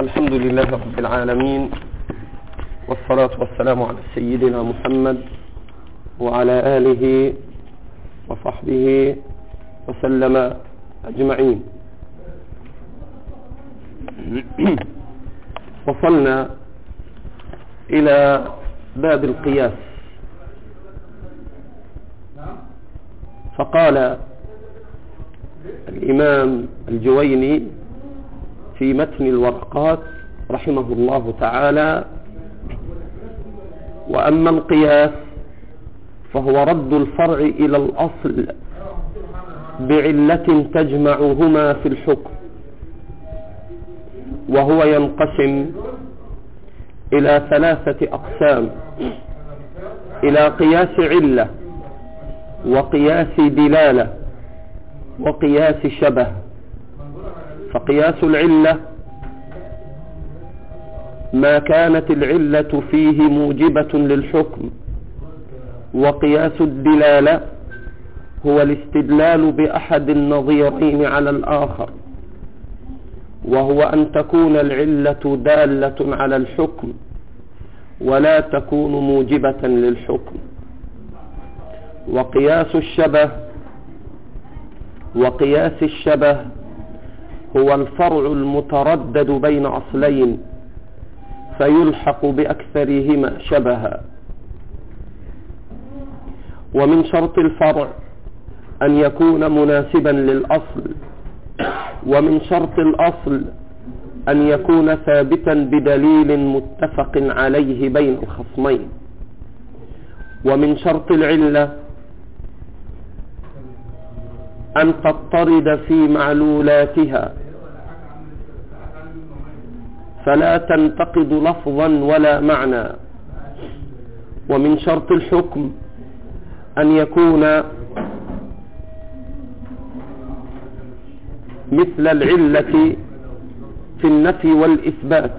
الحمد لله رب العالمين والصلاة والسلام على سيدنا محمد وعلى آله وصحبه وسلم أجمعين. وصلنا إلى باب القياس. فقال الإمام الجويني في متن الورقات رحمه الله تعالى وأما القياس فهو رد الفرع إلى الأصل بعلة تجمعهما في الحكم وهو ينقسم إلى ثلاثة أقسام إلى قياس علة وقياس دلالة. وقياس شبه فقياس العلة ما كانت العلة فيه موجبة للحكم وقياس الدلالة هو الاستدلال بأحد النظيرين على الآخر وهو أن تكون العلة دالة على الحكم ولا تكون موجبة للحكم. وقياس الشبه وقياس الشبه هو الفرع المتردد بين أصلين فيلحق بأكثرهما شبها. ومن شرط الفرع أن يكون مناسبا للأصل ومن شرط الأصل أن يكون ثابتا بدليل متفق عليه بين الخصمين. ومن شرط العلة أن تضطرد في معلولاتها. فلا تنتقد لفظا ولا معنى. ومن شرط الحكم أن يكون مثل العلة في النفي والإثبات.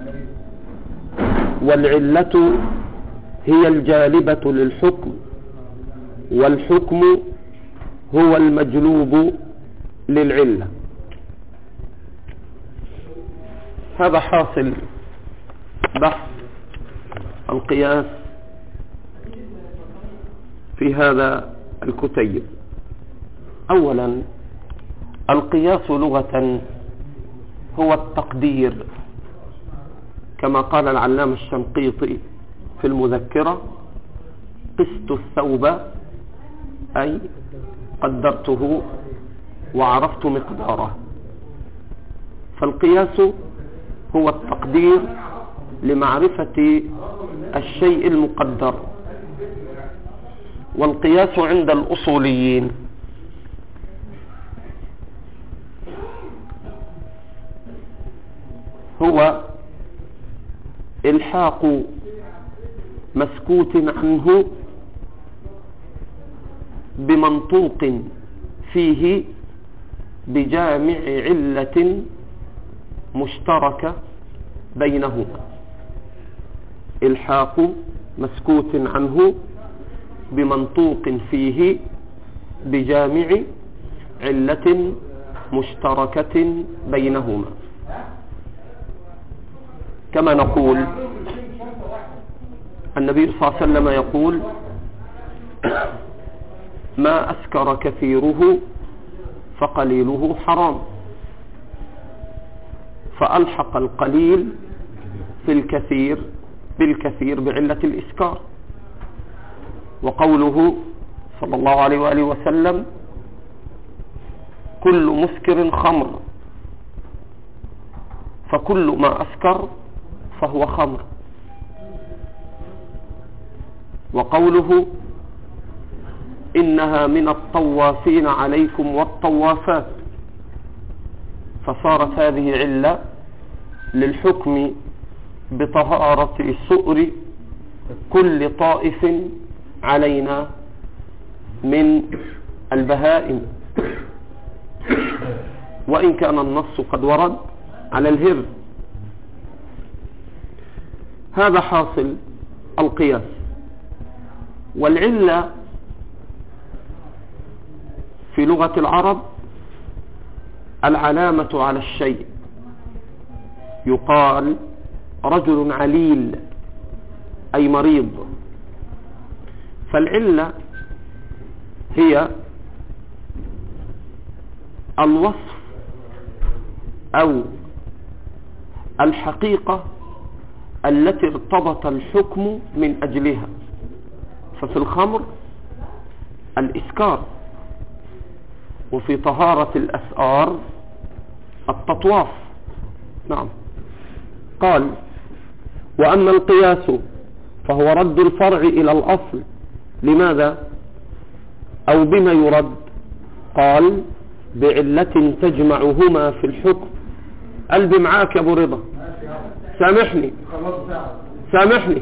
والعلة هي الجالبة للحكم. والحكم هو المجلوب للعلة. هذا حاصل بحث القياس في هذا الكتيب. اولا القياس لغة هو التقدير كما قال العلامة الشنقيطي في المذكرة قست الثوب أي قدرته وعرفت مقداره. فالقياس هو التقدير لمعرفة الشيء المقدر. والقياس عند الأصوليين. هو إلحاق مسكوت عنه بمنطوق فيه بجامع علة مشتركة بينهما إلحاق مسكوت عنه بمنطوق فيه بجامع علة مشتركة بينهما. كما نقول النبي صلى الله عليه وسلم يقول ما أسكر كثيره فقليله حرام. فألحق القليل في الكثير بالكثير بعلة الإسكار. وقوله صلى الله عليه وآله وسلم كل مسكر خمر فكل ما أسكر فهو خمر. وقوله إنها من الطوافين عليكم والطوافات. فصارت هذه علة للحكم بطهارة سؤر كل طائف علينا من البهائم. وإن كان النص قد ورد على الهر. هذا حاصل القياس. والعلة في لغة العرب العلامة على الشيء. يقال رجل عليل أي مريض. فالعلة هي الوصف أو الحقيقة التي ارتبط الحكم من أجلها. ففي الخمر الإسكار. وفي طهارة الأسآر التطواف. نعم. قال وأما القياس فهو رد الفرع إلى الأصل. لماذا؟ أو بما يرد. قال بعلة تجمعهما في الحكم. قلبي معاك يا أبو رضا. سامحني. سامحني.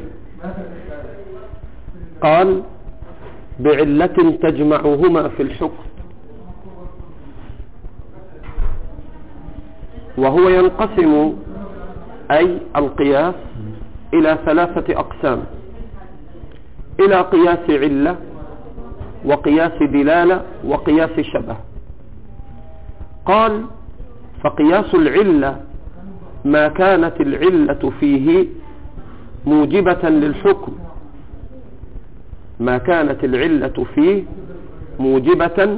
قال بعلة تجمعهما في الحكم. وهو ينقسم أي القياس إلى ثلاثة أقسام. إلى قياس علة وقياس دلالة وقياس شبه. قال فقياس العلة ما كانت العلة فيه موجبة للحكم. ما كانت العلة فيه موجبة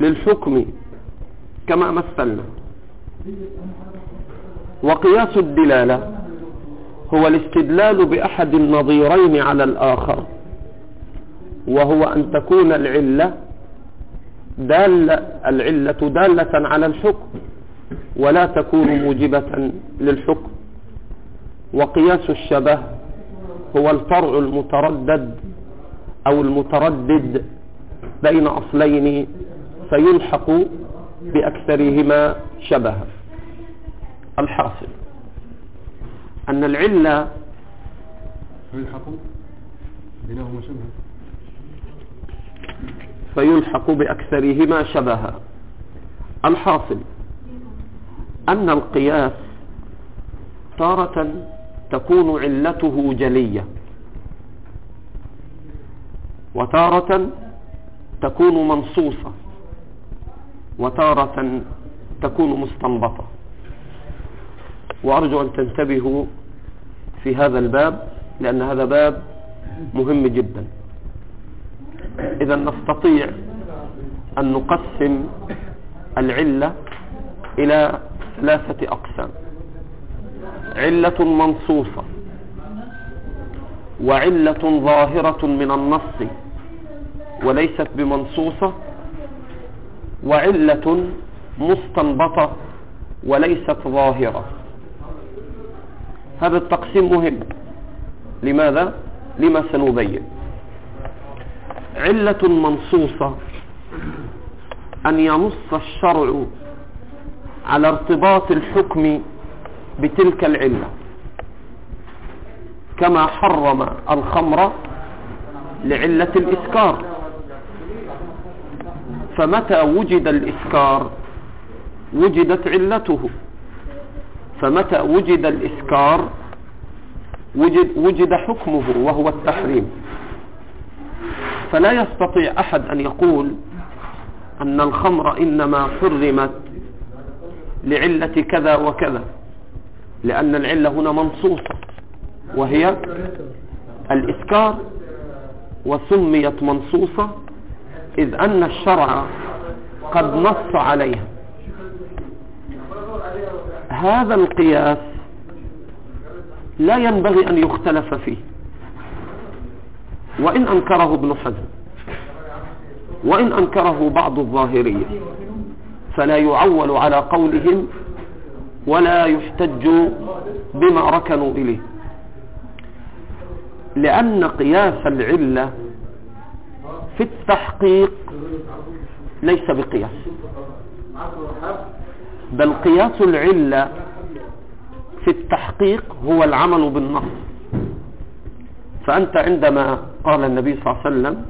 للحكم كما مثلنا. وقياس الدلالة هو الاستدلال بأحد النظيرين على الآخر وهو أن تكون العلة دالة العلة دالة على الحكم ولا تكون موجبة للحكم. وقياس الشبه هو الفرع المتردد أو المتردد بين أصلين فيلحق بأكثرهما شبها الحاصل أن العلة يلحق بينهما شبه. فيلحق بأكثرهما شبها الحاصل أن القياس تارة تكون علته جلية. وتارة تكون منصوصة. وتارة تكون مستنبطة. وأرجو أن تنتبهوا في هذا الباب لأن هذا باب مهم جدا. إذا نستطيع أن نقسم العلة إلى ثلاثة أقسام. علة منصوصة وعلة ظاهرة من النص وليست بمنصوصة. وعلة مستنبطة وليست ظاهرة. هذا التقسيم مهم. لماذا؟ لما سنبين. علة منصوصة أن ينص الشرع على ارتباط الحكم بتلك العلة. كما حرم الخمر لعلة الإسكار. فمتى وجد الإسكار؟ وجدت علته. فمتى وجد الإسكار؟ وجد, وجد حكمه وهو التحريم. فلا يستطيع أحد أن يقول أن الخمر إنما حرمت لعلة كذا وكذا لأن العلة هنا منصوصة وهي الإسكار وسميت منصوصة إذ أن الشرع قد نص عليها. هذا القياس لا ينبغي أن يختلف فيه. وإن أنكره ابن حزم وإن أنكره بعض الظاهرية فلا يعول على قولهم ولا يحتج بما ركنوا إليه. لأن قياس العلة في التحقيق ليس بقياس. بل قياس العلة في التحقيق هو العمل بالنص. فأنت عندما قال النبي صلى الله عليه وسلم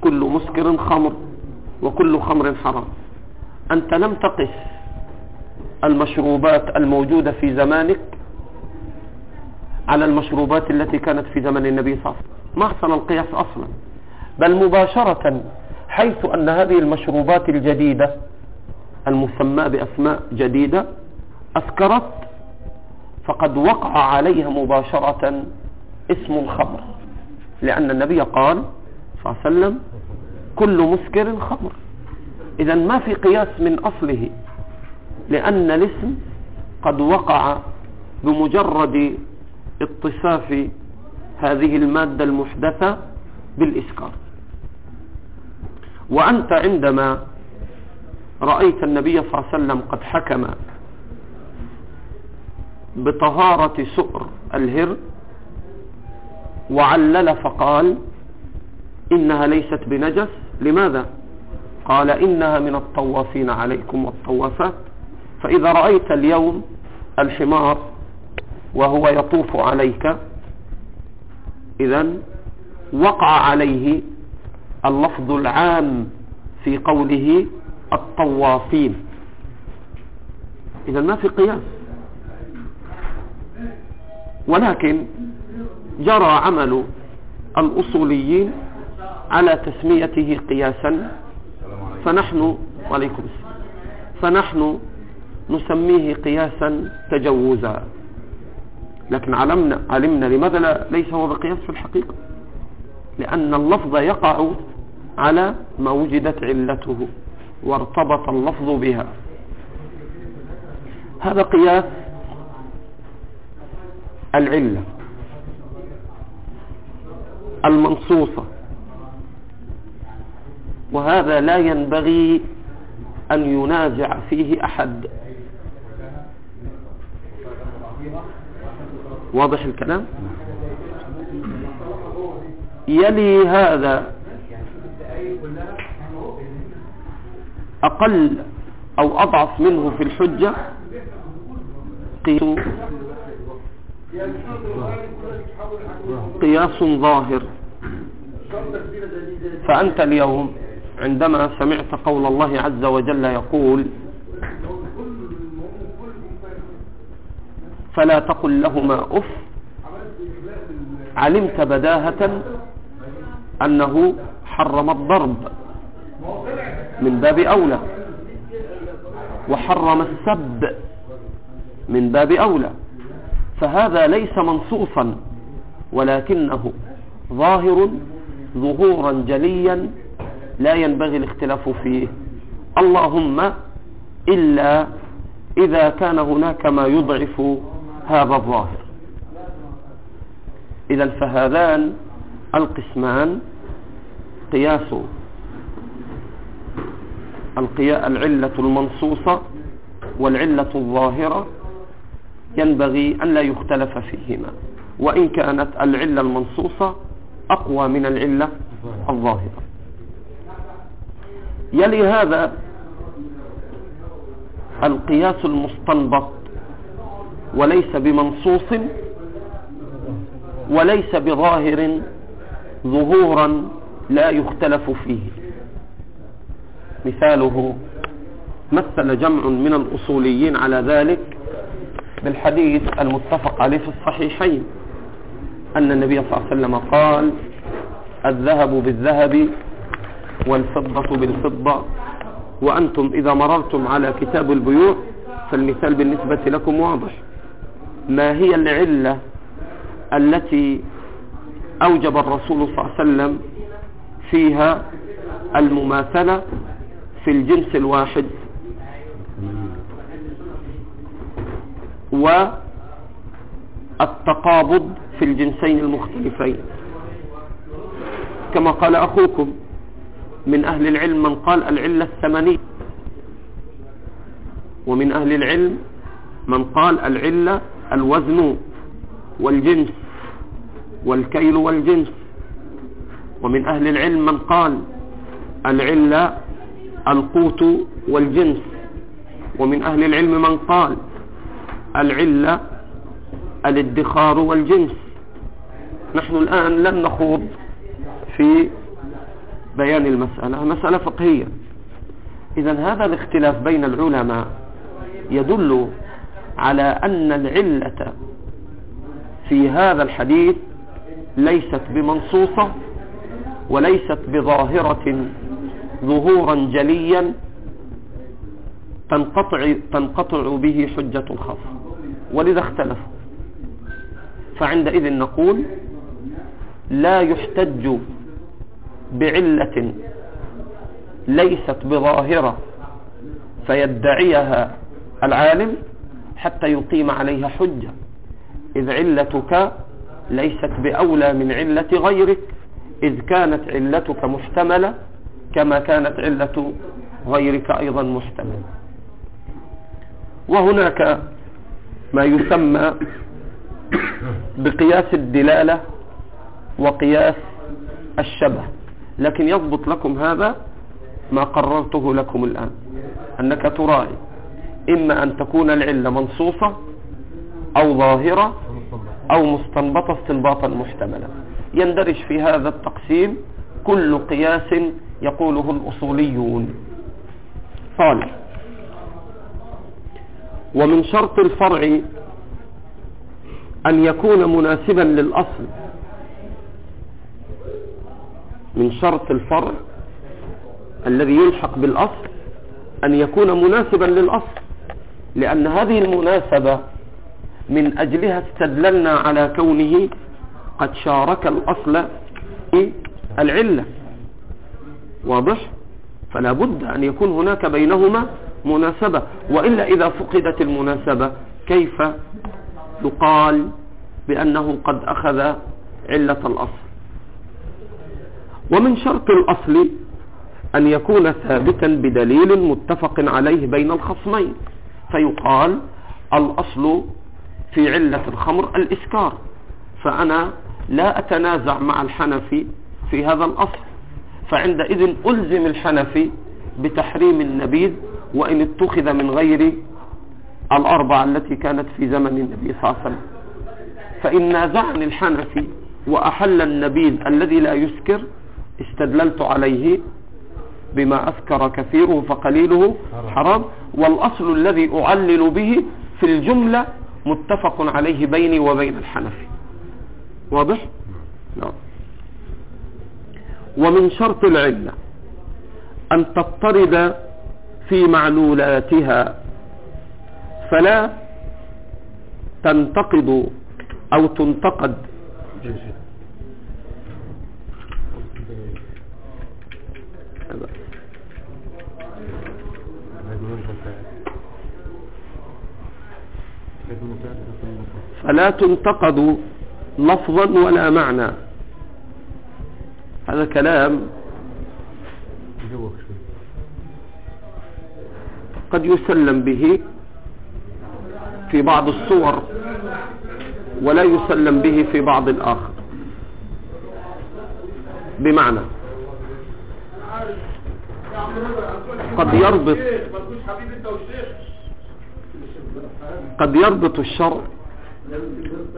كل مسكر خمر وكل خمر حرام. أنت لم تقس المشروبات الموجودة في زمانك على المشروبات التي كانت في زمن النبي صلى الله عليه وسلم. ما حصل القياس أصلا؟ بل مباشرة حيث أن هذه المشروبات الجديدة المسمى بأسماء جديدة أسكرت فقد وقع عليها مباشرة اسم الخمر. لأن النبي قال صلى الله عليه وسلم كل مسكر خمر. إذا ما في قياس من أصله لأن الاسم قد وقع بمجرد اتصاف هذه المادة المحدثة بالإسكار. وأنت عندما رأيت النبي صلى الله عليه وسلم قد حكم بطهارة سؤر الهر وعلل فقال إنها ليست بنجس لماذا؟ قال إنها من الطوافين عليكم والطوافات. فإذا رأيت اليوم الحمار وهو يطوف عليك إذا وقع عليه اللفظ العام في قوله الطوافين. إذا ما في قياس. ولكن جرى عمل الأصوليين على تسميته قياسا. فنحن وعليكم السلام. فنحن نسميه قياسا تجوزا. لكن علمنا علمنا لماذا ليس هو بقياس في الحقيقة. لأن اللفظ يقع على ما وجدت علته وارتبط اللفظ بها. هذا قياس العلة المنصوصة. وهذا لا ينبغي أن ينازع فيه أحد. واضح الكلام؟ يلي هذا أقل أو أضعف منه في الحجة قياس ظاهر. فأنت اليوم عندما سمعت قول الله عز وجل يقول فلا تقل لهما أف علمت بداهة أنه حرم الضرب من باب أولى وحرم السب من باب أولى. فهذا ليس منصوصا ولكنه ظاهر ظهورا جليا لا ينبغي الاختلاف فيه. اللهم إلا إذا كان هناك ما يضعف هذا الظاهر. إذا فهذان القسمان قياس العلة المنصوصة والعلة الظاهرة ينبغي أن لا يختلف فيهما. وإن كانت العلة المنصوصة أقوى من العلة الظاهرة. يلي هذا القياس المستنبط وليس بمنصوص وليس بظاهر ظهورا لا يختلف فيه. مثاله مثل جمع من الأصوليين على ذلك بالحديث المتفق عليه في الصحيحين أن النبي صلى الله عليه وسلم قال الذهب بالذهب والفضة بالفضة وأنتم إذا مررتم على كتاب البيوع فالمثال بالنسبة لكم واضح. ما هي العلة التي أوجب الرسول صلى الله عليه وسلم فيها المماثلة في الجنس الواحد. والتقابض في الجنسين المختلفين. كما قال أخوكم من أهل العلم من قال العلة الثمانية ومن أهل العلم من قال العلة الوزن والجنس. والكيل والجنس. ومن أهل العلم من قال العلة القوت والجنس. ومن أهل العلم من قال العلة الادخار والجنس. نحن الآن لن نخوض في بيان المسألة مسألة فقهية. إذا هذا الاختلاف بين العلماء يدل على أن العلة في هذا الحديث ليست بمنصوصة وليست بظاهرة ظهورا جليا تنقطع, تنقطع به حجة الخاص. ولذا اختلفوا. فعندئذ نقول لا يحتج بعلة ليست بظاهرة فيدعيها العالم حتى يقيم عليها حجة. إذ علتك ليست بأولى من علة غيرك إذ كانت علتك محتملة كما كانت علة غيرك أيضا محتملة. وهناك ما يسمى بقياس الدلالة وقياس الشبه. لكن يضبط لكم هذا ما قررته لكم الآن. أنك تراعي إما أن تكون العلة منصوصة أو ظاهرة أو مستنبطة استنباطا محتملا. يندرج في هذا التقسيم كل قياس يقوله الأصوليون. صالح ومن شرط الفرع أن يكون مناسبا للأصل. من شرط الفرع الذي يلحق بالأصل أن يكون مناسبا للأصل لأن هذه المناسبة من أجلها استدللنا على كونه قد شارك الأصل في العلة. واضح؟ فلا بد أن يكون هناك بينهما مناسبة. وإلا إذا فقدت المناسبة كيف يقال بأنه قد أخذ علة الأصل؟ ومن شرط الأصل أن يكون ثابتا بدليل متفق عليه بين الخصمين فيقال الأصل في علة الخمر الإسكار. فأنا لا أتنازع مع الحنفي في هذا الأصل. فعندئذ ألزم الحنفي بتحريم النبيذ وإن اتخذ من غير الأربعة التي كانت في زمن النبي صلى الله عليه وسلم. فإن نازعني الحنفي وأحل النبيذ الذي لا يسكر استدللت عليه بما أسكر كثيره فقليله حرام. والأصل الذي أعلل به في الجملة متفق عليه بيني وبين الحنفي واضح؟ نعم ومن شرط العلة أن تضطرد في معلولاتها فلا تنتقد أو تنتقد فلا تنتقد لفظا ولا معنى. هذا كلام قد يسلم به في بعض الصور ولا يسلم به في بعض الآخر. بمعنى قد يربط قد يربط الشرع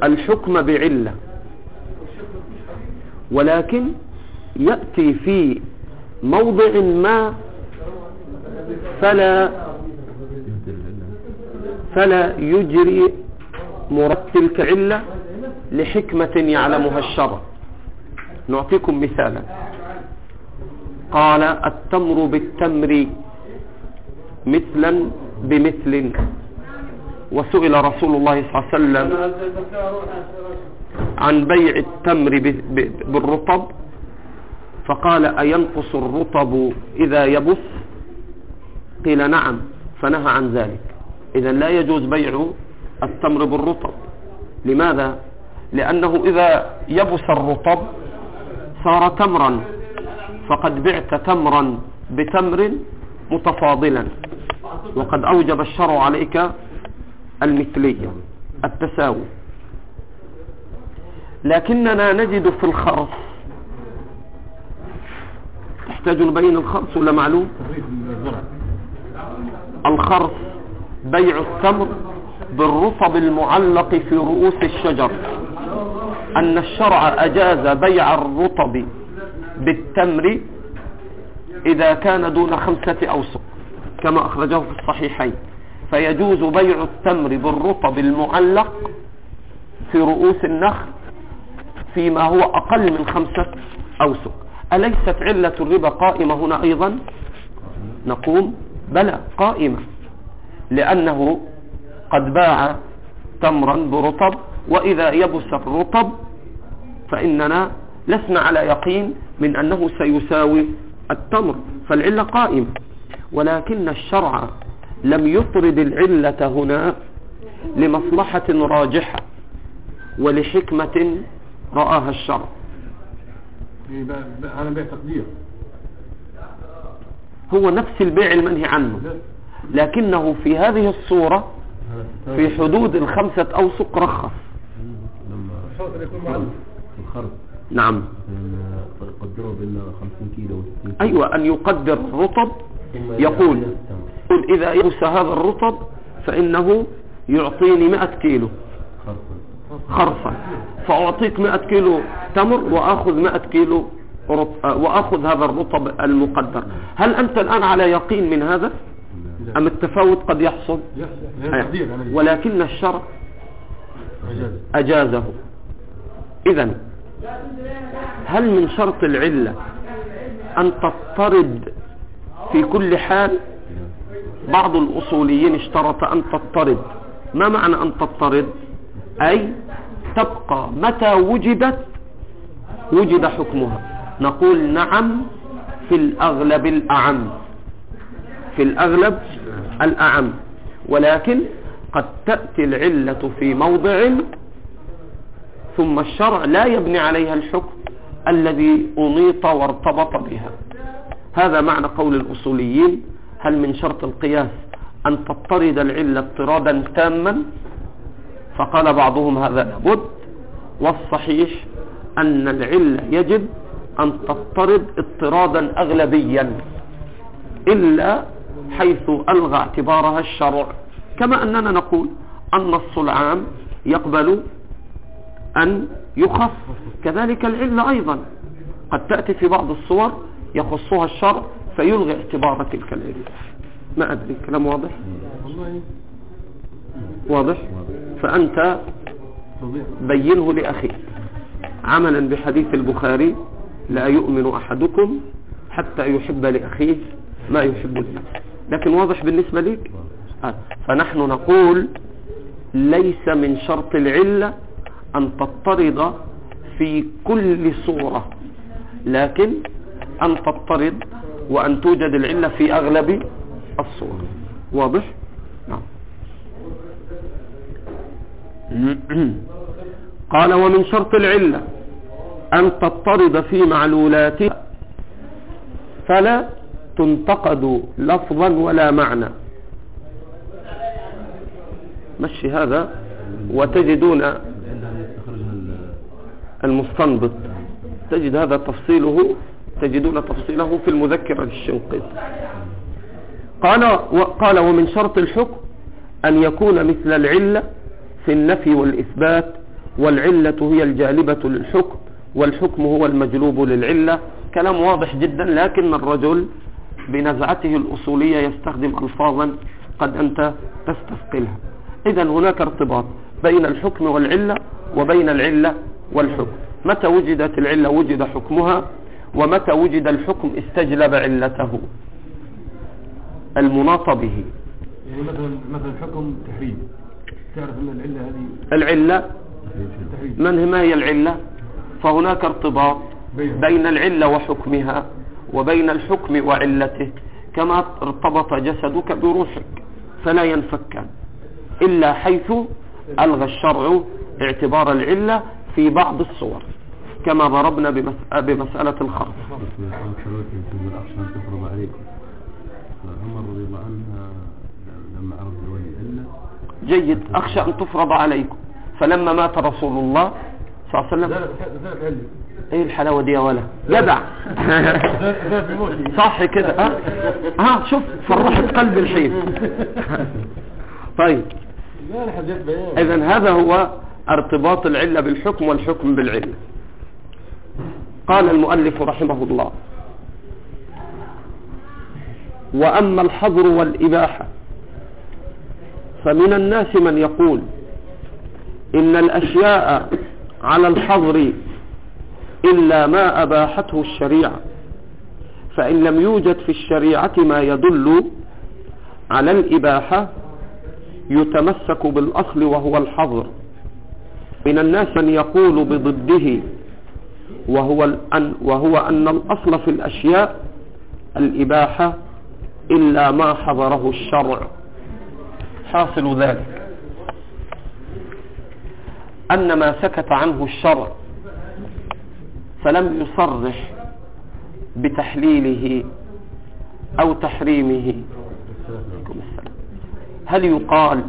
الحكم بعلة. ولكن يأتي في موضع ما فلا فلا يجري مرد تلك علة لحكمة يعلمها الشرع. نعطيكم مثالا. قال التمر بالتمر مثلا بمثل وسئل رسول الله صلى الله عليه وسلم عن بيع التمر بالرطب فقال أينقص الرطب إذا يبث قيل نعم فنهى عن ذلك. إذا لا يجوز بيع التمر بالرطب. لماذا؟ لأنه إذا يبس الرطب صار تمرا فقد بعت تمرا بتمر متفاضلا. وقد أوجب الشرع عليك المثلية التساوي. لكننا نجد في الخرص. تحتاج بين الخرص ولا معلوم؟ الخرص بيع التمر بالرطب المعلق في رؤوس الشجر. أن الشرع أجاز بيع الرطب بالتمر إذا كان دون خمسة أوسق كما أخرجه في الصحيحين. فيجوز بيع التمر بالرطب المعلق في رؤوس النخل فيما هو أقل من خمسة أوسق أليست علة الربا قائمة هنا أيضا؟ نقوم بلى قائمة. لأنه قد باع تمرا برطب وإذا يبس الرطب فإننا لسنا على يقين من أنه سيساوي التمر فالعلة قائمة. ولكن الشرع لم يطرد العلة هنا لمصلحة راجحة ولحكمة رآها الشرع. يعني على بيع تقدير. هو نفس البيع المنهي عنه. لكنه في هذه الصورة في حدود الخمسة أوسق رخص. نعم. قدروا بين 50 كيلو و 60 أيوة أن يقدر الرطب ثم يقول إذا يبس هذا الرطب فإنه يعطيني 100 كيلو. خرصا فأعطيك 100 كيلو تمر وأخذ 100 كيلو وأخذ هذا الرطب المقدر. هل أنت الآن على يقين من هذا؟ أم التفاوت قد يحصل؟ ولكن الشرع. أجازه. إذا هل من شرط العلة أن تضطرد في كل حال بعض الأصوليين اشترط أن تضطرد ما معنى أن تضطرد أي تبقى متى وجدت وجد حكمها. نقول نعم في الأغلب الأعم. في الأغلب الأعم. ولكن قد تأتي العلة في موضع ثم الشرع لا يبني عليها الحكم الذي أنيط وارتبط بها. هذا معنى قول الأصوليين هل من شرط القياس أن تضطرد العلة اضطرادا تاما؟ فقال بعضهم هذا لابد. والصحيح أن العلة يجب أن تضطرد اضطرادا أغلبيا إلا حيث ألغى اعتبارها الشرع. كما أننا نقول النص العام يقبل أن يخص. كذلك العلة أيضا. قد تأتي في بعض الصور يخصها الشرع فيلغي اعتبار تلك العلة. ما أدري كلام واضح؟ واضح؟ فأنت بينه لأخيك عملا بحديث البخاري لا يؤمن أحدكم حتى يحب لأخيه ما يحب لنفسه لكن واضح بالنسبة لك آه. فنحن نقول ليس من شرط العلة أن تضطرد في كل صورة. لكن أن تضطرد وأن توجد العلة في أغلب الصور. واضح؟ نعم. قال ومن شرط العلة أن تضطرد في معلولاتها فلا تنتقد لفظا ولا معنى. مشي هذا وتجدون المستنبط. تجد هذا تفصيله تجدون تفصيله في المذكرة للشنقيط قال وقال ومن شرط الحكم أن يكون مثل العلة في النفي والإثبات والعلة هي الجالبة للحكم والحكم هو المجلوب للعلة. كلام واضح جدا لكن الرجل بنزعته الأصولية يستخدم ألفاظا قد أنت تستثقلها. إذا هناك ارتباط بين الحكم والعلة وبين العلة والحكم. متى وجدت العلة وجد حكمها؟ ومتى وجد الحكم استجلب علته؟ المناط به. يعني مثلا مثلا حكم تحريم. تعرف أن العلة هذه العلة؟ تحريم. من ما هي العلة؟ فهناك ارتباط بين العلة وحكمها وبين الحكم وعلته. كما ارتبط جسدك بروحك فلا ينفكان إلا حيث ألغى الشرع اعتبار العلة في بعض الصور. كما ضربنا بمس- بمسألة الخرص جيد أخشى أن تفرض عليكم. فلما مات رسول الله صلى الله عليه وسلم إيه الحلاوة دي يا ولا؟ جدع صح كده ها؟ ها شوف فرحت قلب الحين. طيب. اذا هذا هو ارتباط العلة بالحكم والحكم بالعلة. قال المؤلف رحمه الله. وأما الحظر والإباحة فمن الناس من يقول إن الأشياء على الحظر إلا ما أباحته الشريعة فإن لم يوجد في الشريعة ما يدل على الإباحة يتمسك بالأصل وهو الحظر. من الناس من يقول بضده وهو, الأن وهو أن الأصل في الأشياء الإباحة إلا ما حضره الشرع. حاصل ذلك. أن ما سكت عنه الشرع فلم يصرح بتحليله أو تحريمه. هل يقال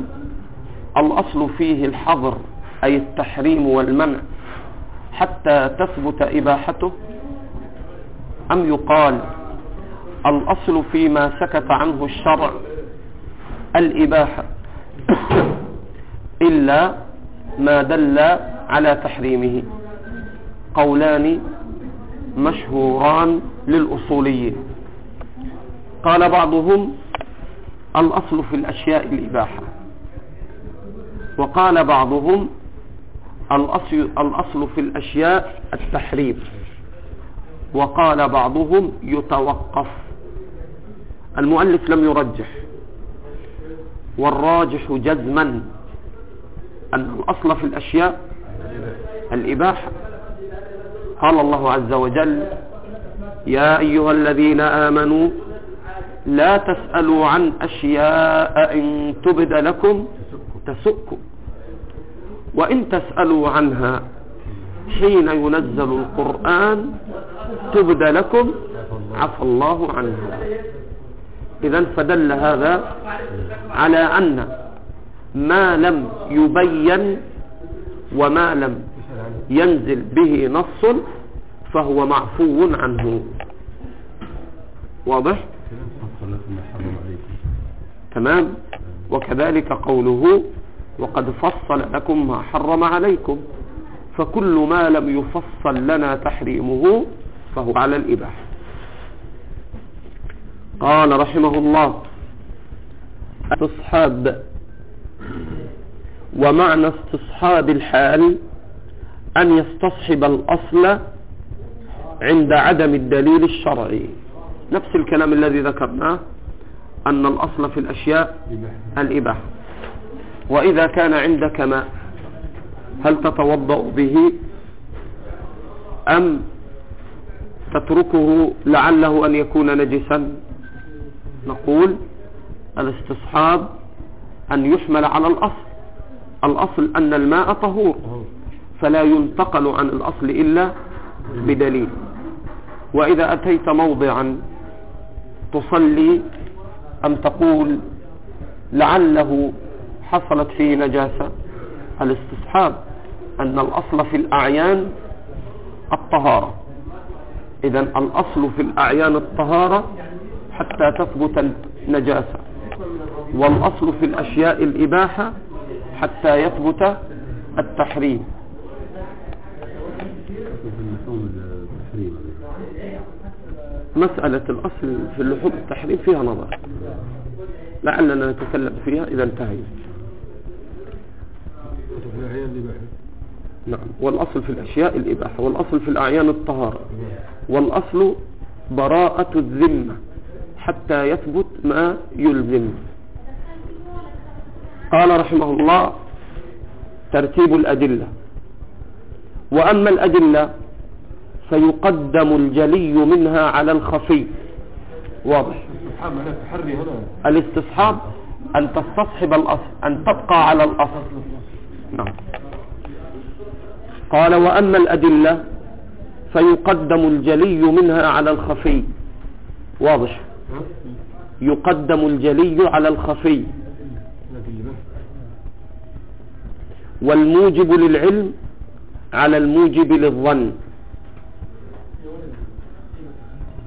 الأصل فيه الحظر أي التحريم والمنع؟ حتى تثبت إباحته؟ أم يقال الأصل فيما سكت عنه الشرع الإباحة إلا ما دل على تحريمه. قولان مشهوران للأصوليين. قال بعضهم الأصل في الأشياء الإباحة. وقال بعضهم الأصل, الأصل في الأشياء التحريم. وقال بعضهم يتوقف. المؤلف لم يرجح. والراجح جزما. أن الأصل في الأشياء الإباحة. قال الله عز وجل يا أيها الذين آمنوا لا تسألوا عن أشياء إن تبد لكم تسؤكم. وإن تسألوا عنها حين ينزل القرآن تبد لكم عفى الله عنها. إذا فدل هذا على أن ما لم يبين وما لم ينزل به نص فهو معفو عنه. واضح؟ تمام. وكذلك قوله وقد فصل لكم ما حرم عليكم فكل ما لم يفصل لنا تحريمه فهو على الإباحة. قال رحمه الله استصحاب ومعنى استصحاب الحال أن يستصحب الأصل عند عدم الدليل الشرعي. نفس الكلام الذي ذكرناه أن الأصل في الأشياء الإباحة. وإذا كان عندك ماء هل تتوضأ به أم تتركه لعله أن يكون نجسا؟ نقول الاستصحاب أن يحمل على الأصل الأصل أن الماء طهور فلا ينتقل عن الأصل إلا بدليل. وإذا أتيت موضعا تصلي أم تقول لعله حصلت فيه نجاسة. الاستصحاب أن الأصل في الأعيان الطهارة. إذا الأصل في الأعيان الطهارة حتى تثبت النجاسة. والأصل في الأشياء الإباحة حتى يثبت التحريم. مسألة الأصل في اللحوم التحريم فيها نظر. لعلنا نتكلم فيها إذا انتهينا. نعم. والأصل في الأشياء الإباحة. والأصل في الأعيان الطهارة. والأصل براءة الذمة حتى يثبت ما يلزم. قال رحمه الله ترتيب الأدلة. وأما الأدلة فيقدم الجلي منها على الخفي. واضح. الإستصحاب أن تستصحب الأصل أن تبقى على الأصل. نعم. قال وأما الأدلة فيقدم الجلي منها على الخفي. واضح؟ يقدم الجلي على الخفي. والموجب للعلم على الموجب للظن.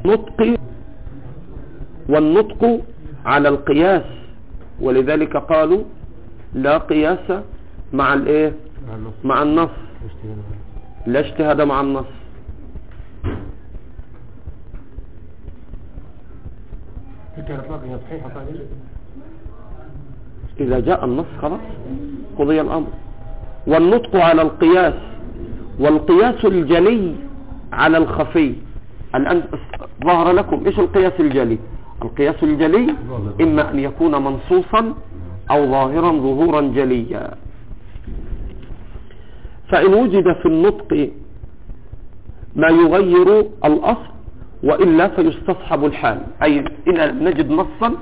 نطق والنطق على القياس. ولذلك قالوا لا قياس مع الايه؟ مع النص. لا اجتهاد مع النص. إذا جاء النص خلاص قضي الأمر. والنطق على القياس والقياس الجلي على الخفي. الآن ظهر لكم إيش القياس الجلي؟ القياس الجلي إما أن يكون منصوصا أو ظاهرا ظهورا جليا. فإن وجد في النطق ما يغير الأصل وإلا فيستصحب الحال. أي إن نجد نصا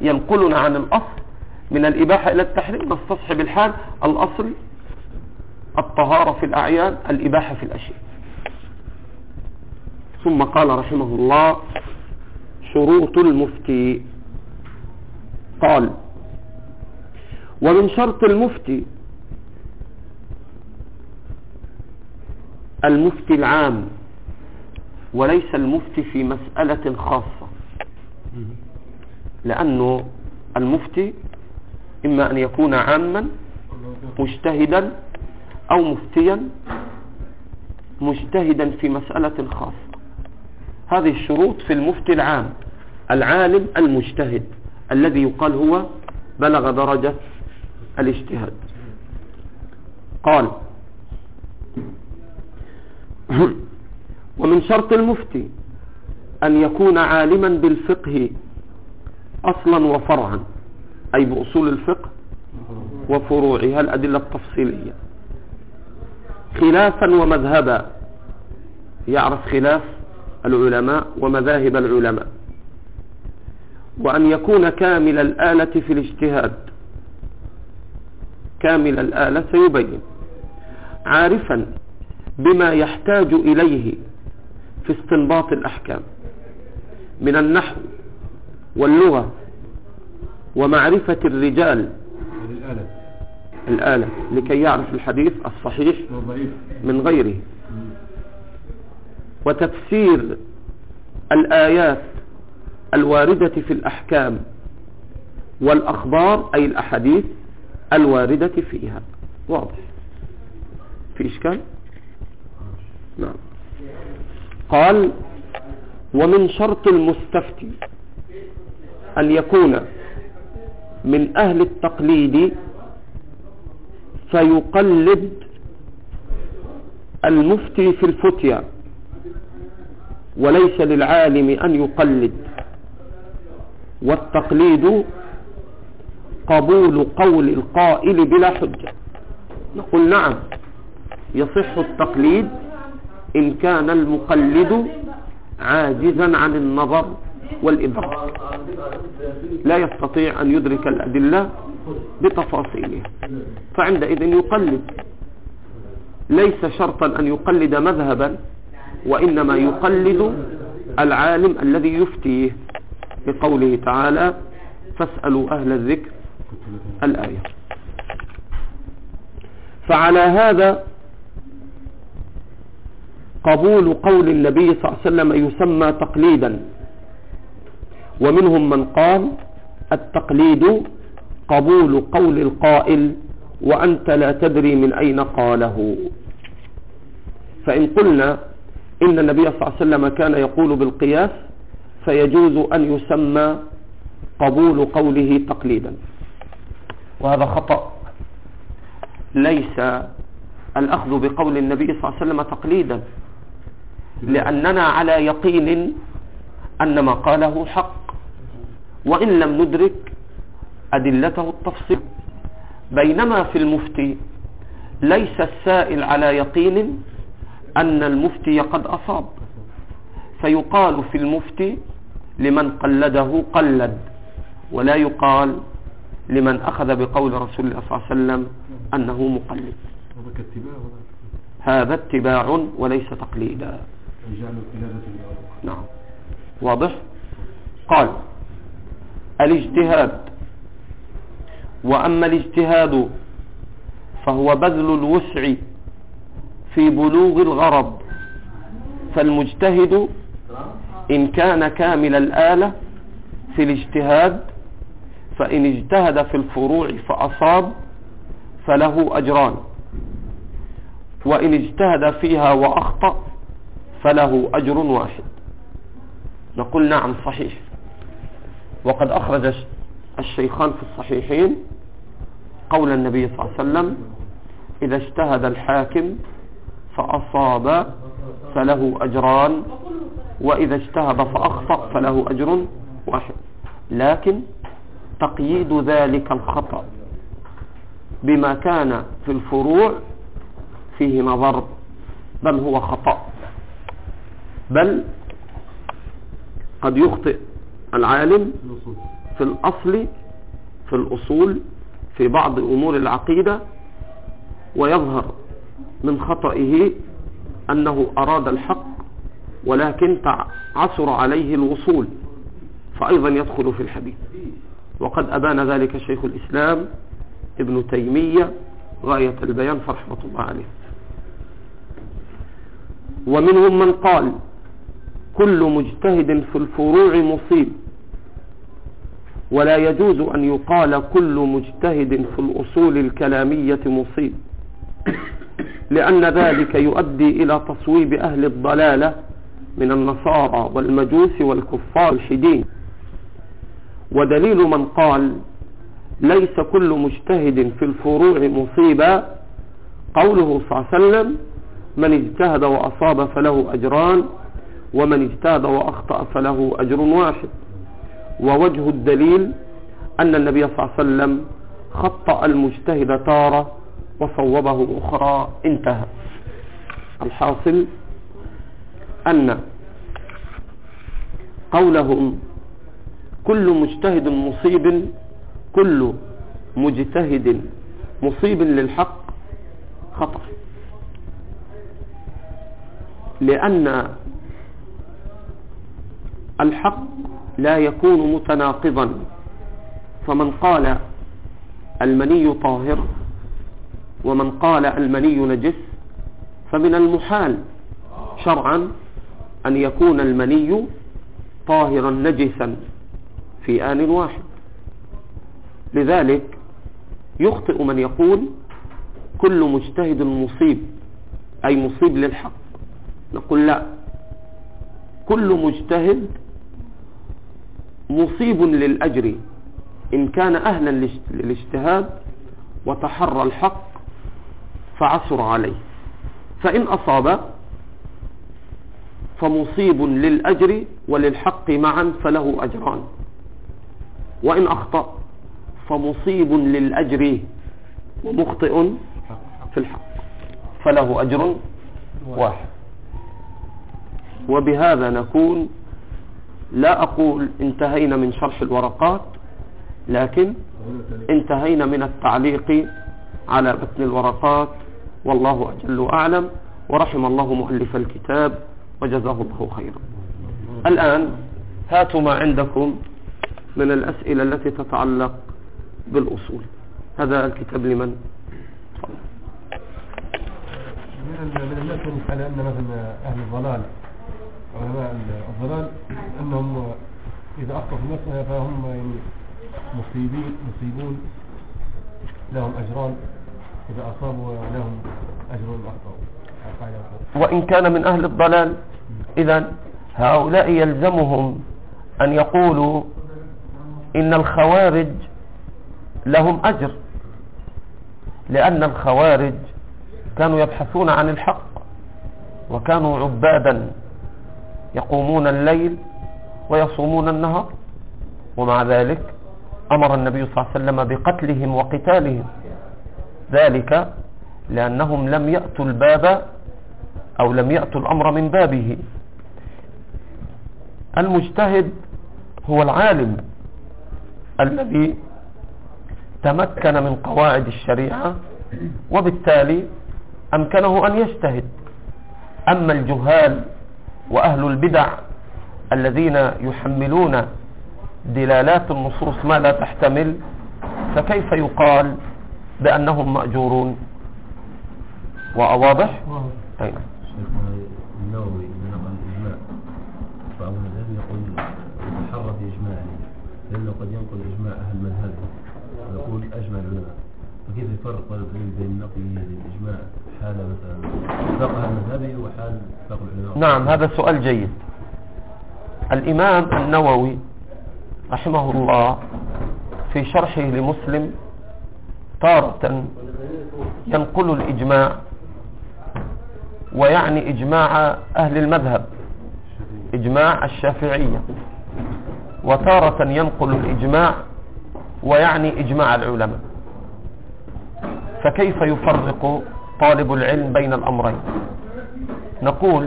ينقلنا عن الأصل من الإباحة إلى التحريم نستصحب الحال الأصل الطهارة في الأعيان الإباحة في الأشياء. ثم قال رحمه الله شروط المفتي. قال ومن شرط المفتي المفتي العام وليس المفتي في مسألة خاصة. لأنه المفتي إما أن يكون عاما مجتهدا أو مفتيا مجتهدا في مسألة خاصة. هذه الشروط في المفتي العام. العالم المجتهد الذي يقال هو بلغ درجة الاجتهاد. قال ومن شرط المفتي أن يكون عالما بالفقه أصلا وفرعا أي بأصول الفقه وفروعها الأدلة التفصيلية. خلافا ومذهبا يعرف خلاف العلماء ومذاهب العلماء. وأن يكون كامل الآلة في الاجتهاد كامل الآلة سيبين. عارفا بما يحتاج إليه في استنباط الأحكام من النحو واللغة ومعرفة الرجال الآلة. الآلة لكي يعرف الحديث الصحيح من غيره. وتفسير الآيات الواردة في الأحكام والأخبار أي الأحاديث الواردة فيها. واضح. في إشكال؟ نعم. قال ومن شرط المستفتي أن يكون من أهل التقليد فيقلد المفتي في الفتيا وليس للعالم أن يقلد. والتقليد قبول قول القائل بلا حجة. نقول نعم يصح التقليد إن كان المقلد عاجزا عن النظر والإدراك لا يستطيع أن يدرك الأدلة بتفاصيلها فعندئذ يقلد. ليس شرطا أن يقلد مذهبا وإنما يقلد العالم الذي يفتيه. بقوله تعالى فاسألوا أهل الذكر الآية. فعلى هذا قبول قول النبي صلى الله عليه وسلم يسمى تقليدا. ومنهم من قال التقليد قبول قول القائل وأنت لا تدري من أين قاله. فإن قلنا إن النبي صلى الله عليه وسلم كان يقول بالقياس فيجوز أن يسمى قبول قوله تقليدا. وهذا خطأ. ليس الأخذ بقول النبي صلى الله عليه وسلم تقليدا. لأننا على يقين أن ما قاله حق وإن لم ندرك أدلته التفصيل. بينما في المفتي ليس السائل على يقين أن المفتي قد أصاب. فيقال في المفتي لمن قلده قلد ولا يقال لمن أخذ بقول رسول الله صلى الله عليه وسلم أنه مقلد. هذا اتباع وليس تقليدا. القلادة نعم. واضح؟ قال الاجتهاد. وأما الاجتهاد فهو بذل الوسع في بلوغ الغرض. فالمجتهد إن كان كامل الآلة في الاجتهاد فإن اجتهد في الفروع فأصاب فله أجران. وإن اجتهد فيها وأخطأ فله أجر واحد. نقول نعم صحيح. وقد أخرج الشيخان في الصحيحين قول النبي صلى الله عليه وسلم إذا اجتهد الحاكم فأصاب فله أجران وإذا اجتهد فأخطأ فله أجر واحد. لكن تقييد ذلك الخطأ بما كان في الفروع فيه نظر بل هو خطأ. بل قد يخطئ العالم في الأصل في الأصول في بعض أمور العقيدة ويظهر من خطئه أنه أراد الحق ولكن عثر عليه الوصول فأيضا يدخل في الحديث. وقد أبان ذلك شيخ الإسلام ابن تيمية غاية البيان فرحمة الله عليه. ومنهم من قال كل مجتهد في الفروع مصيب. ولا يجوز أن يقال كل مجتهد في الأصول الكلامية مصيب. لأن ذلك يؤدي إلى تصويب أهل الضلالة من النصارى والمجوس والكفار الحدين ودليل من قال ليس كل مجتهد في الفروع مصيبا. قوله صلى الله عليه وسلم من اجتهد وأصاب فله أجران ومن اجتهد وأخطأ فله أجر واحد. ووجه الدليل أن النبي صلى الله عليه وسلم خطأ المجتهد تارة وصوبه أخرى انتهى. الحاصل أن قولهم كل مجتهد مصيب كل مجتهد مصيب للحق خطأ. لأن الحق لا يكون متناقضا. فمن قال المني طاهر ومن قال المني نجس فمن المحال شرعا أن يكون المني طاهرا نجسا في آن واحد. لذلك يخطئ من يقول كل مجتهد مصيب أي مصيب للحق. نقول لا كل مجتهد مصيب للأجر. إن كان أهلا للاجتهاد وتحرى الحق فعثر عليه. فإن أصاب فمصيب للأجر وللحق معا فله أجران. وإن أخطأ فمصيب للأجر ومخطئ في الحق فله أجر واحد. وبهذا نكون لا أقول انتهينا من شرح الورقات لكن انتهينا من التعليق على بطن الورقات. والله أجل وأعلم. ورحم الله مؤلف الكتاب وجزاه الله خيرا. الآن هاتوا ما عندكم من الأسئلة التي تتعلق بالأصول. هذا الكتاب لمن؟ من ال- من الناس يفعل أن مثلا أهل الضلال علماء ال- الضلال أنهم إذا أخطأوا في المسألة فهم يعني مصيبين مصيبون لهم أجران إذا أصابوا لهم أجر أخطأوا. وإن كان من أهل الضلال إذا هؤلاء يلزمهم أن يقولوا إن الخوارج لهم أجر لأن الخوارج كانوا يبحثون عن الحق وكانوا عبادا يقومون الليل ويصومون النهار. ومع ذلك أمر النبي صلى الله عليه وسلم بقتلهم وقتالهم. ذلك لأنهم لم يأتوا الباب أو لم يأتوا الأمر من بابه. المجتهد هو العالم الذي تمكن من قواعد الشريعة وبالتالي أمكنه أن يجتهد. أما الجهال وأهل البدع الذين يحملون دلالات النصوص ما لا تحتمل فكيف يقال بأنهم مأجورون؟ وأواضح؟ أين شيخنا النووي الإجماع يقول يتحرى في إجماعه لأنه قد ينقل إجماع أهل ويقول أجمع العلماء. فكيف يفرق بين نقله للإجماع حال مثلا مذهبه وحال اتفاق العلماء. نعم هذا سؤال جيد. الإمام النووي رحمه الله في شرحه لمسلم تارة ينقل الإجماع ويعني إجماع أهل المذهب إجماع الشافعية وتارة ينقل الإجماع ويعني إجماع العلماء. فكيف يفرق طالب العلم بين الأمرين. نقول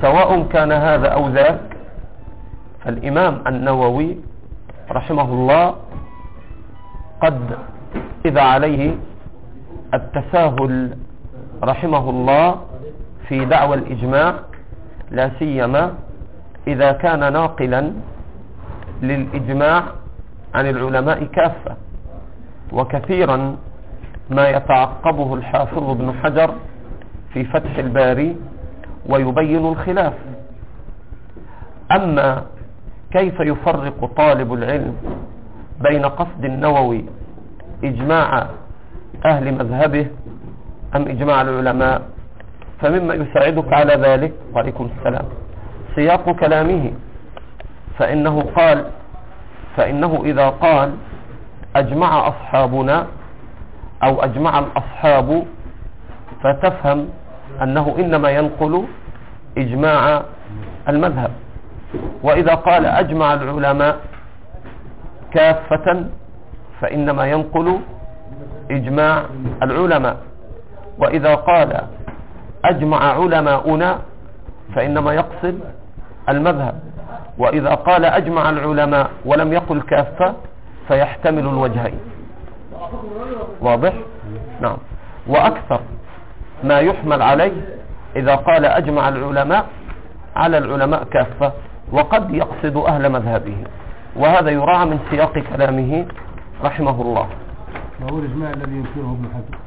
سواء كان هذا أو ذاك فالإمام النووي رحمه الله قد إذا عليه التساهل رحمه الله في دعوى الإجماع لا سيما إذا كان ناقلا للإجماع عن العلماء كافة وكثيرا ما يتعقبه الحافظ ابن حجر في فتح الباري ويبين الخلاف. أما كيف يفرق طالب العلم بين قصد النووي إجماع أهل مذهبه أم إجماع العلماء؟ فمما يساعدك على ذلك وعليكم السلام سياق كلامه. فإنه قال فإنه إذا قال أجمع أصحابنا أو أجمع الأصحاب فتفهم أنه إنما ينقل إجماع المذهب. وإذا قال أجمع العلماء كافة فإنما ينقل إجماع العلماء. وإذا قال أجمع علماؤنا فإنما يقصد المذهب. وإذا قال أجمع العلماء ولم يقل كافة فيحتمل الوجهين. واضح؟ نعم. وأكثر ما يحمل عليه إذا قال أجمع العلماء على العلماء كافة وقد يقصد أهل مذهبه. وهذا يراعى من سياق كلامه رحمه الله. ما هو الإجماع الذي ينكره ابن حزم؟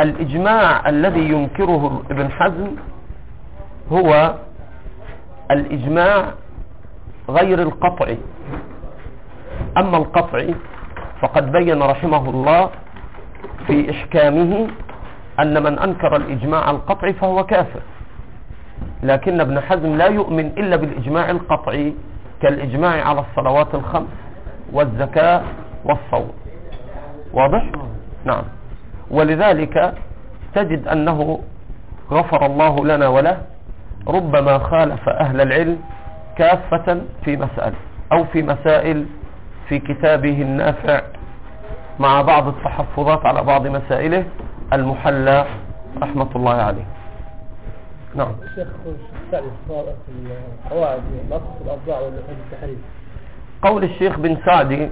الإجماع الذي ينكره ابن حزم هو الإجماع غير القطعي. أما القطعي فقد بين رحمه الله في إحكامه أن من أنكر الإجماع القطعي فهو كافر. لكن ابن حزم لا يؤمن إلا بالإجماع القطعي كالإجماع على الصلوات الخمس والزكاة والصوم. واضح؟ نعم. ولذلك تجد أنه غفر الله لنا وله ربما خالف أهل العلم كافة في مسألة أو في مسائل في كتابه النافع مع بعض التحفظات على بعض مسائله المحلى رحمة الله عليه. نعم. الشيخ القواعد الأصل في الأبضاع واللحوم التحريم قول الشيخ بن سعدي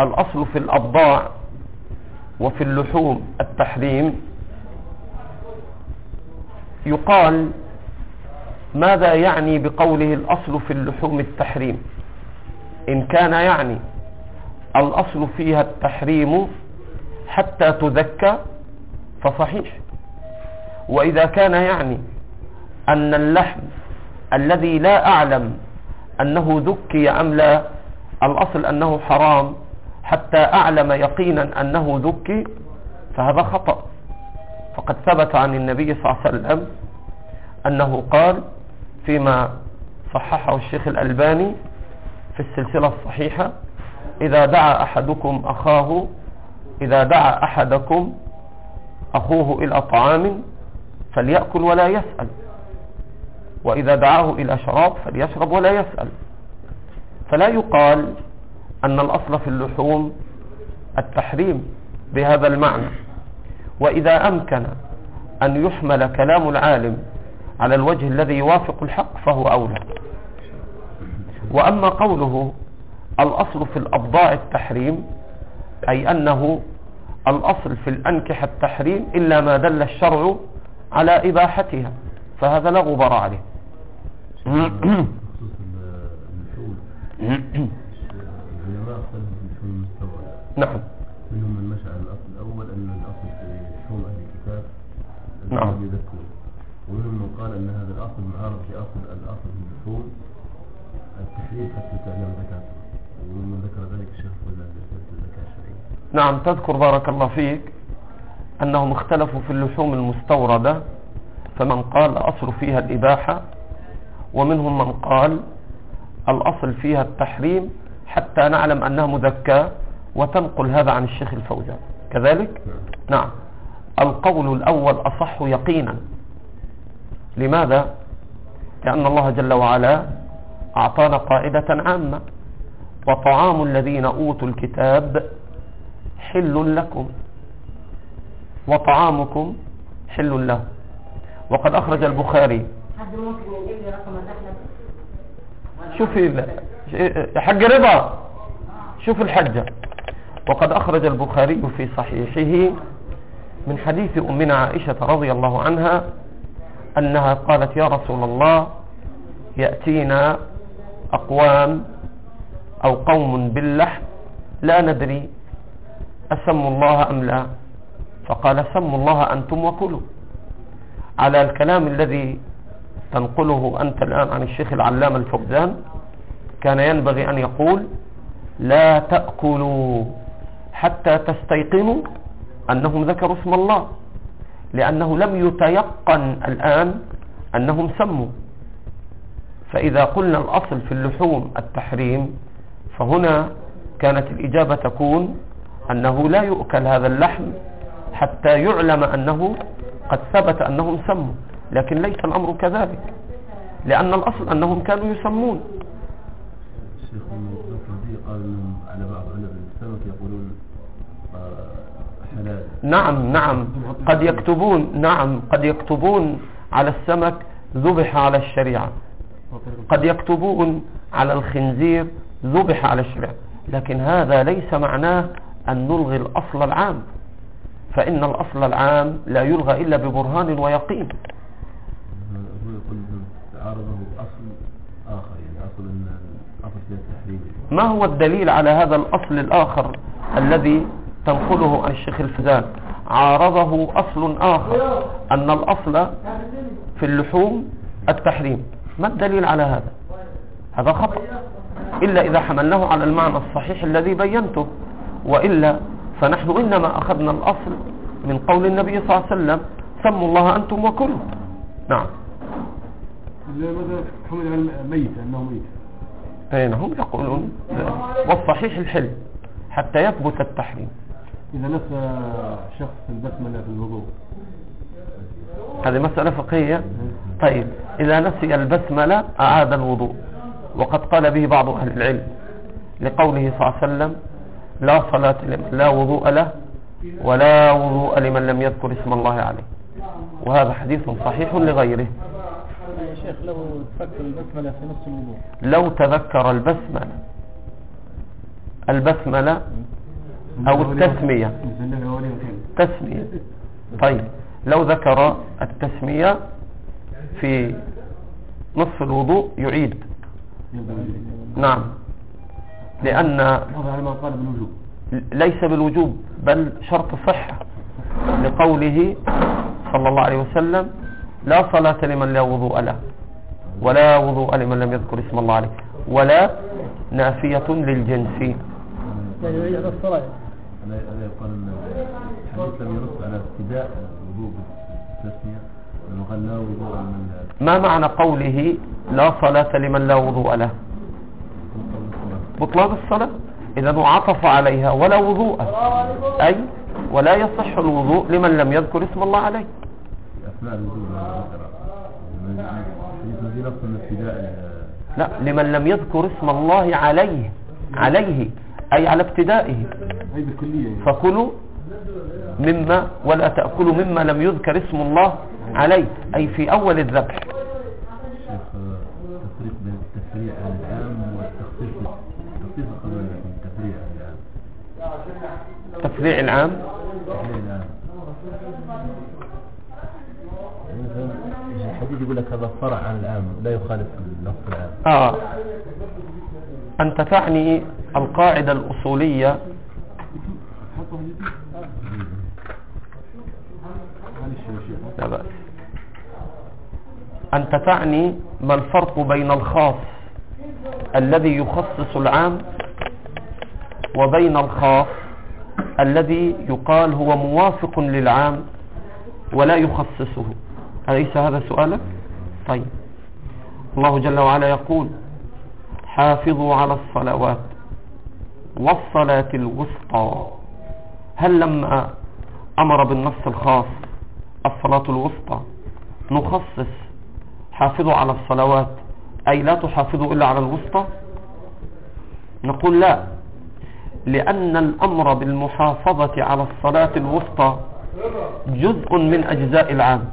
الأصل في الأبضاع وفي اللحوم التحريم يقال ماذا يعني بقوله الأصل في اللحوم التحريم؟ إن كان يعني الأصل فيها التحريم حتى تذكى فصحيح. وإذا كان يعني أن اللحم الذي لا أعلم أنه ذكي أم لا الأصل أنه حرام حتى أعلم يقينا أنه ذكي فهذا خطأ. فقد ثبت عن النبي صلى الله عليه وسلم أنه قال فيما صححه الشيخ الألباني في السلسلة الصحيحة إذا دعا أحدكم أخاه إذا دعا أحدكم أخوه إلى طعام فليأكل ولا يسأل. وإذا دعاه إلى شراب فليشرب ولا يسأل. فلا يقال أن الأصل في اللحوم التحريم بهذا المعنى. وإذا أمكن أن يحمل كلام العالم على الوجه الذي يوافق الحق فهو أولى. وأما قوله الأصل في الأبضاع التحريم أي أنه الأصل في الأنكحة التحريم إلا ما دل الشرع على إباحتها فهذا لا غبار عليه نعم منهم من مشى على الأصل الأول أن الأصل في لحوم أهل الكتاب نعم. ومنهم من قال أن هذا الأصل معارض لأصل الأصل في اللحوم التحريم حتى تعلم زكاته وممن ذكر ذلك الشيخ ولا الزكاة الشرعية نعم تذكر بارك الله فيك أنهم اختلفوا في اللحوم المستوردة فمن قال الأصل فيها الإباحة ومنهم من قال الأصل فيها التحريم حتى نعلم أنها مذكاة وتنقل هذا عن الشيخ الفوزان كذلك؟ نعم. القول الأول أصح يقينا. لماذا؟ لأن الله جل وعلا أعطانا قاعدة عامة. وطعام الذين أوتوا الكتاب حل لكم. وطعامكم حل له وقد أخرج البخاري. حد ممكن يجيب لي رقم شوفي حاج رضا. شوف الحجة. وقد أخرج البخاري في صحيحه من حديث أمنا عائشة رضي الله عنها أنها قالت يا رسول الله يأتينا أقوام أو قوم باللحم لا ندري أسموا الله أم لا. فقال سموا الله أنتم وكلوا. على الكلام الذي تنقله أنت الآن عن الشيخ العلامة الفوزان كان ينبغي أن يقول لا تأكلوا حتى تستيقنوا أنهم ذكروا اسم الله لأنه لم يتيقن الآن أنهم سموا. فإذا قلنا الأصل في اللحوم التحريم فهنا كانت الإجابة تكون أنه لا يؤكل هذا اللحم حتى يعلم أنه قد ثبت أنهم سموا لكن ليس الأمر كذلك لأن الأصل أنهم كانوا يسمون. الشيخ قال على بعض علماء السمك يقولون آه، حلال. نعم نعم. قد يكتبون نعم قد يكتبون على السمك ذبح على الشريعة. قد يكتبون على الخنزير ذبح على الشريعة لكن هذا ليس معناه أن نلغي الأصل العام. فإن الأصل العام لا يلغى إلا ببرهان ويقين. اصل آخر يعني في التحريم. ما هو الدليل على هذا الأصل الآخر الذي تنقله عن الشيخ الفزان؟ عارضه أصل آخر أن الأصل في اللحوم التحريم. ما الدليل على هذا؟ هذا خطأ. إلا إذا حملناه على المعنى الصحيح الذي بينته. وإلا فنحن إنما أخذنا الأصل من قول النبي صلى الله عليه وسلم سموا الله أنتم وكلوا. نعم. حمل على الميت انه ميت. أين هم يقولون. والصحيح الحل حتى يثبت التحريم. إذا نسى شخص البسملة في الوضوء. هذه مسألة فقهية. طيب إذا نسي البسملة أعاد الوضوء. وقد قال به بعض أهل العلم لقوله صلى الله عليه وسلم لا صلاة لمن لا وضوء له ولا وضوء لمن لم يذكر اسم الله عليه. وهذا حديث صحيح لغيره. يا شيخ لو تفكر البسملة في نص الوضوء. لو تذكر البسملة البسملة أو التسمية. تسمية. طيب لو ذكر التسمية في نصف الوضوء يعيد. نعم. لأن على ما قال بالوجوب ليس بالوجوب بل شرط صحة. لقوله صلى الله عليه وسلم لا صلاة لمن لا وضوء له ولا وضوء لمن لم يذكر اسم الله عليه ولا نافية للجنس. يعني يعيد الصلاة هذا يقال إن الحديث لم ينص على ابتداء الوضوء بالتسميه ما معنى قوله لا صلاة لمن لا وضوء له؟ بطلان الصلاة. إذا هو عطف عليها ولا وضوء. أي ولا يصح الوضوء لمن لم يذكر اسم الله عليه. لا لمن لم يذكر اسم الله عليه عليه أي على ابتدائه. فكلوا مما ولا تأكلوا مما لم يذكر اسم الله عليه أي في أول الذبح. الشيخ آه، تفريق بين التفريع عن العام والتخصيص التخصيص قبل التفريع عن العام تفريع العام. تفريع العام مثلا الحديث يقول لك هذا فرع عن العام لا يخالف النص العام. آه. أنت تعني القاعدة الأصولية حطوا حديث معلش يا شيخ لا بأس أنت تعني ما الفرق بين الخاص الذي يخصص العام وبين الخاص الذي يقال هو موافق للعام ولا يخصصه. أليس هذا سؤالك؟ طيب. الله جل وعلا يقول حافظوا على الصلوات والصلاة الوسطى. هل لما أمر بالنص الخاص الصلاة الوسطى نخصص حافظوا على الصلوات. أي لا تحافظوا إلا على الوسطى. نقول لا لأن الأمر بالمحافظة على الصلاة الوسطى جزء من أجزاء العام.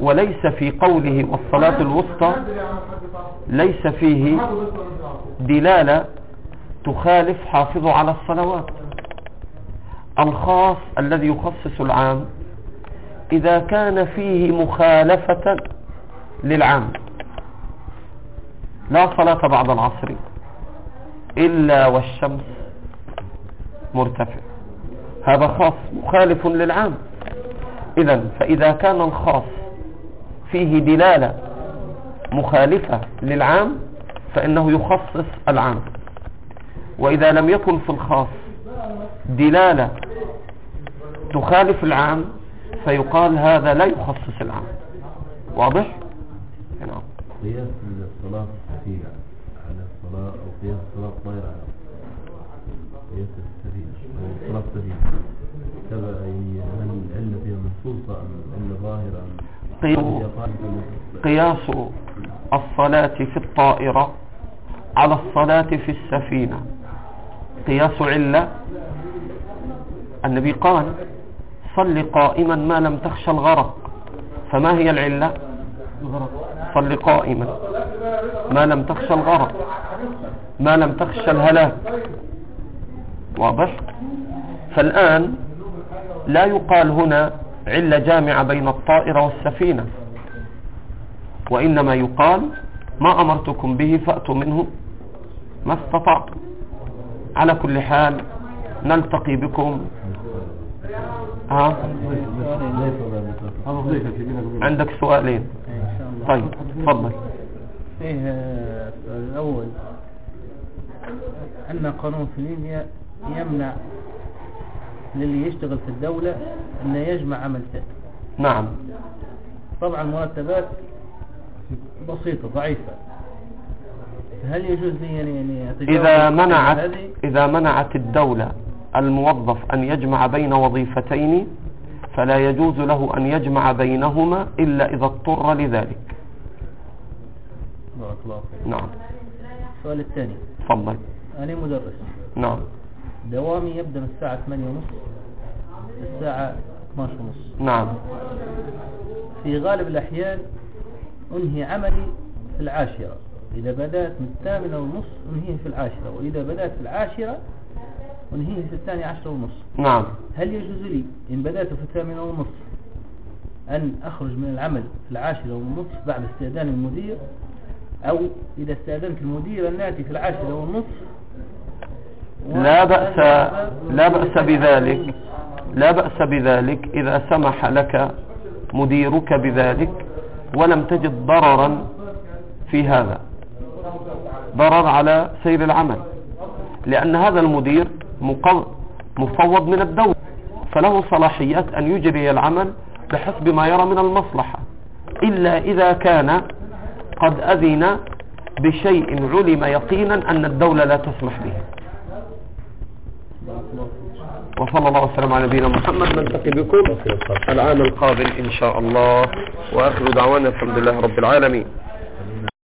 وليس في قوله والصلاة الوسطى ليس فيه دلالة تخالف حافظوا على الصلوات. الخاص الذي يخصص العام إذا كان فيه مخالفة للعام. لا صلاة بعد العصر إلا والشمس مرتفع. هذا خاص مخالف للعام. إذا فإذا كان الخاص فيه دلالة مخالفة للعام فإنه يخصص العام. وإذا لم يكن في الخاص دلالة تخالف العام فيقال هذا لا يخصص العام واضح؟ نعم. قياس الصلاة السفينة على الصلاة أو قياس الصلاة الطائرة على قياس السفينة أو الصلاة السفينة تبع يعني هل العلة فيها منصوصة أم علة ظاهرة أم قياس الصلاة في الطائرة على الصلاة في السفينة. قياس علة. النبي قال صل قائما ما لم تخشى الغرق. فما هي العلة؟ صل قائما ما لم تخشى الغرق. ما لم تخشى الهلاك. واضح؟ فالآن لا يقال هنا علة جامعة بين الطائرة والسفينة وإنما يقال ما أمرتكم به فأتوا منه ما استطعتم. على كل حال نلتقي بكم. ها؟ عندك سؤالين. طيب تفضل. آه، السؤال الأول أن قانون في ليبيا يمنع للي يشتغل في الدولة أنه يجمع عمل ثاني نعم. طبعا مرتبات بسيطة ضعيفة. هل يجوز لي يعني أتجاوز إذا منعت؟ إذا منعت الدولة الموظف أن يجمع بين وظيفتين فلا يجوز له أن يجمع بينهما إلا إذا اضطر لذلك. بارك الله فيك. نعم. السؤال الثاني. تفضل. أنا مدرس. نعم. دوامي يبدأ من الساعة 8 ونص الساعة 12 ونص. نعم. في غالب الأحيان أنهي عملي في العاشرة. إذا بدأت من الثامنة ونص أنهيه في العاشرة. وإذا بدأت في العاشرة أنهيه في الثانية عشرة ونص. نعم. هل يجوز لي إن بدأت في الثامنة ونص أن أخرج من العمل في العاشرة ونص بعد استئذان المدير؟ أو إذا استأذنت المدير أن نأتي في العاشرة ونص لا بأس لا بأس بذلك. لا بأس بذلك إذا سمح لك مديرك بذلك ولم تجد ضررا في هذا. ضرر على سير العمل. لأن هذا المدير مفوض من الدولة. فله صلاحيات أن يجري العمل بحسب ما يرى من المصلحة. إلا إذا كان قد أذن بشيء علم يقينا أن الدولة لا تسمح به. وصلى الله وسلم على نبينا محمد. نلتقي بكم العام القادم إن شاء الله. وآخر دعوانا الحمد لله رب العالمين.